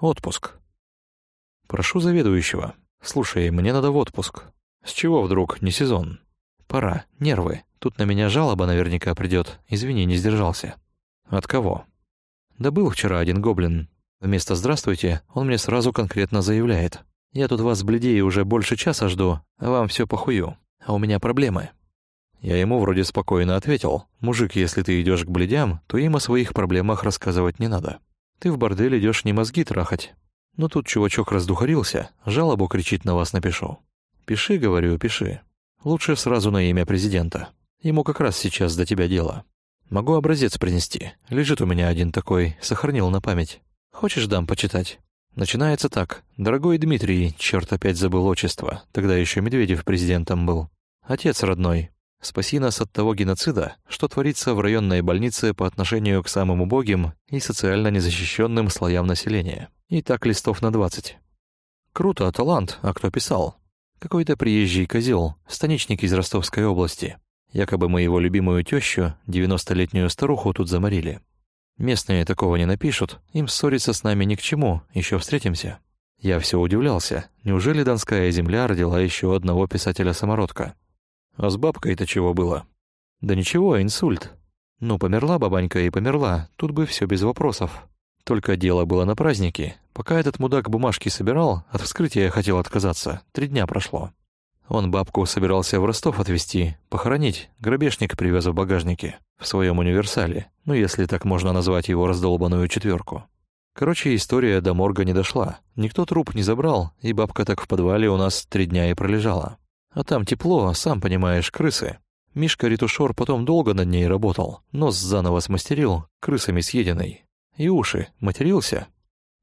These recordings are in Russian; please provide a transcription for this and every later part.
Отпуск. Прошу заведующего. Слушай, мне надо в отпуск. С чего вдруг не сезон? Пора, нервы. Тут на меня жалоба наверняка придет. Извини, не сдержался. От кого? Да был вчера один гоблин. Вместо «здравствуйте» он мне сразу конкретно заявляет. «Я тут вас, бледей, уже больше часа жду, а вам все похую. А у меня проблемы». Я ему вроде спокойно ответил. «Мужик, если ты идешь к бледям, то им о своих проблемах рассказывать не надо. Ты в бордель идешь не мозги трахать». Но тут чувачок раздухарился, жалобу кричит на вас напишу. «Пиши, — говорю, — пиши. Лучше сразу на имя президента. Ему как раз сейчас до тебя дело. Могу образец принести. Лежит у меня один такой, сохранил на память. Хочешь, дам почитать?» Начинается так. «Дорогой Дмитрий, черт опять забыл отчество, тогда еще Медведев президентом был. Отец родной, спаси нас от того геноцида, что творится в районной больнице по отношению к самым убогим и социально незащищенным слоям населения. И так листов на двадцать. Круто, талант, а кто писал? Какой-то приезжий козел, станичник из Ростовской области. Якобы мы его любимую тещу, 90-летнюю старуху, тут заморили. Местные такого не напишут, им ссориться с нами ни к чему, еще встретимся. Я все удивлялся, неужели Донская земля родила еще одного писателя-самородка? А с бабкой-то чего было? Да ничего, инсульт. Ну, померла бабанька и померла, тут бы все без вопросов. Только дело было на празднике. Пока этот мудак бумажки собирал, от вскрытия хотел отказаться. Три дня прошло. Он бабку собирался в Ростов отвезти, похоронить, грабежник привез в багажнике, в своем универсале, ну если так можно назвать его раздолбанную четверку. Короче, история до морга не дошла. Никто труп не забрал, и бабка так в подвале у нас три дня и пролежала. А там тепло, сам понимаешь, крысы. Мишка-ретушер потом долго над ней работал, нос заново смастерил, крысами съеденный. И уши, матерился.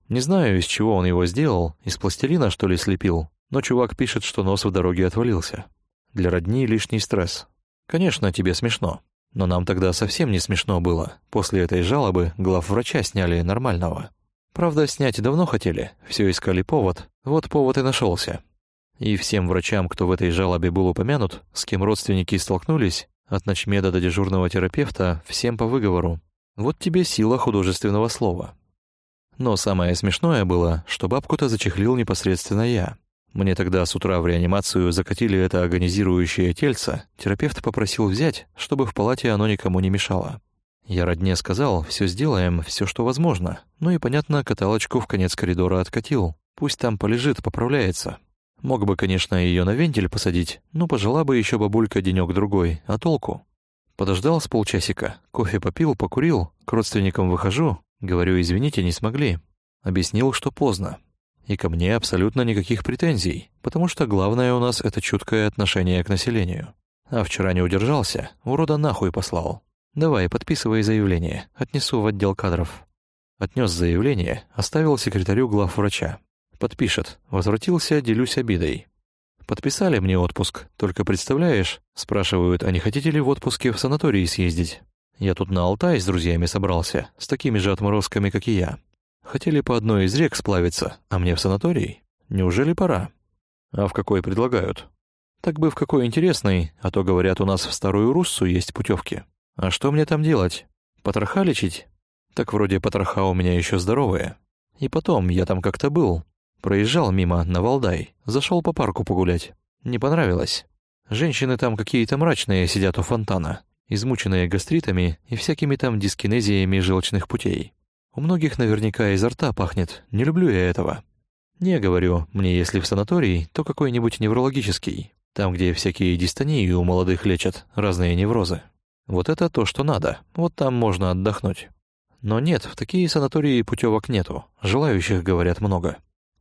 Не знаю, из чего он его сделал, из пластилина, что ли, слепил, но чувак пишет, что нос в дороге отвалился. Для родни лишний стресс. Конечно, тебе смешно. Но нам тогда совсем не смешно было. После этой жалобы глав врача сняли нормального. Правда, снять давно хотели, все искали повод. Вот повод и нашелся. И всем врачам, кто в этой жалобе был упомянут, с кем родственники столкнулись, от ночмеда до дежурного терапевта, всем по выговору. Вот тебе сила художественного слова. Но самое смешное было, что бабку-то зачехлил непосредственно я. Мне тогда с утра в реанимацию закатили это агонизирующее тельце, терапевт попросил взять, чтобы в палате оно никому не мешало. Я родне сказал, все сделаем, все, что возможно. Ну и, понятно, каталочку в конец коридора откатил. Пусть там полежит, поправляется. Мог бы, конечно, ее на вентиль посадить, но пожила бы еще бабулька денек другой а толку? Подождал с полчасика, кофе попил, покурил, к родственникам выхожу, говорю, извините, не смогли. Объяснил, что поздно, и ко мне абсолютно никаких претензий, потому что главное у нас это чуткое отношение к населению. А вчера не удержался, урода нахуй послал. Давай, подписывай заявление, отнесу в отдел кадров. Отнес заявление, оставил секретарю главврача. Подпишет, возвратился, делюсь обидой. Подписали мне отпуск, только представляешь, спрашивают, а не хотите ли в отпуске в санатории съездить? Я тут на Алтай с друзьями собрался, с такими же отморозками, как и я. Хотели по одной из рек сплавиться, а мне в санаторий? Неужели пора? А в какой предлагают? Так бы в какой интересный, а то, говорят, у нас в Старую Руссу есть путевки. А что мне там делать? Потроха лечить? Так вроде потроха у меня еще здоровые. И потом, я там как-то был. Проезжал мимо, на Валдай, зашел по парку погулять. Не понравилось. Женщины там какие-то мрачные сидят у фонтана, измученные гастритами и всякими там дискинезиями желчных путей. У многих наверняка изо рта пахнет, не люблю я этого. Не говорю, мне если в санаторий, то какой-нибудь неврологический, там, где всякие дистонии у молодых лечат, разные неврозы. Вот это то, что надо, вот там можно отдохнуть. Но нет, в такие санатории путевок нету, желающих, говорят, много.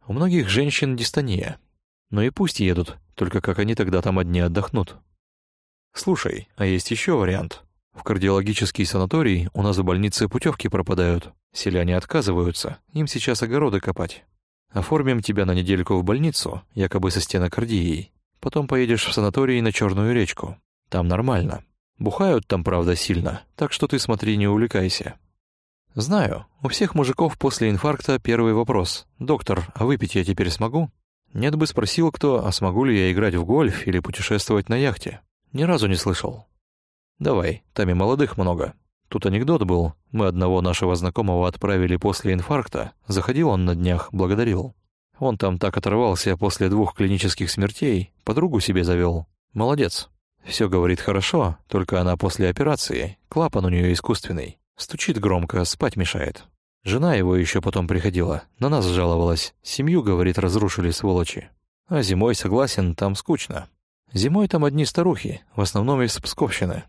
У многих женщин дистония. Ну и пусть едут, только как они тогда там одни отдохнут. Слушай, а есть еще вариант. В кардиологический санаторий у нас в больнице путевки пропадают. Селяне отказываются, им сейчас огороды копать. Оформим тебя на недельку в больницу, якобы со стенокардией. Потом поедешь в санаторий на Черную речку. Там нормально. Бухают там, правда, сильно, так что ты смотри, не увлекайся. Знаю, у всех мужиков после инфаркта первый вопрос. «Доктор, а выпить я теперь смогу?» Нет бы спросил кто, а смогу ли я играть в гольф или путешествовать на яхте. Ни разу не слышал. Давай, там и молодых много. Тут анекдот был. Мы одного нашего знакомого отправили после инфаркта. Заходил он на днях, благодарил. Он там так оторвался после двух клинических смертей, подругу себе завел. Молодец. Все говорит хорошо, только она после операции, клапан у нее искусственный. Стучит громко, спать мешает. Жена его еще потом приходила, на нас жаловалась. Семью, говорит, разрушили сволочи. А зимой, согласен, там скучно. Зимой там одни старухи, в основном из Псковщины.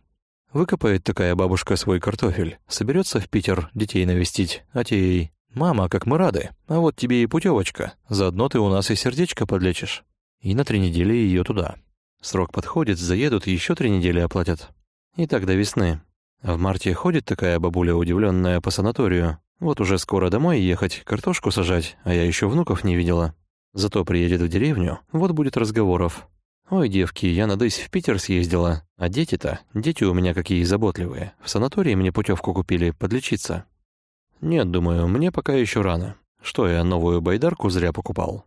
Выкопает такая бабушка свой картофель, соберется в Питер детей навестить, а те ей «Мама, как мы рады, а вот тебе и путевочка, заодно ты у нас и сердечко подлечишь». И на три недели ее туда. Срок подходит, заедут, еще три недели оплатят. И так до весны. В марте ходит такая бабуля, удивленная по санаторию. Вот уже скоро домой ехать, картошку сажать, а я еще внуков не видела. Зато приедет в деревню, вот будет разговоров. «Ой, девки, я надысь в Питер съездила. А дети-то, дети у меня какие заботливые. В санатории мне путевку купили, подлечиться». «Нет, думаю, мне пока еще рано. Что я новую байдарку зря покупал?»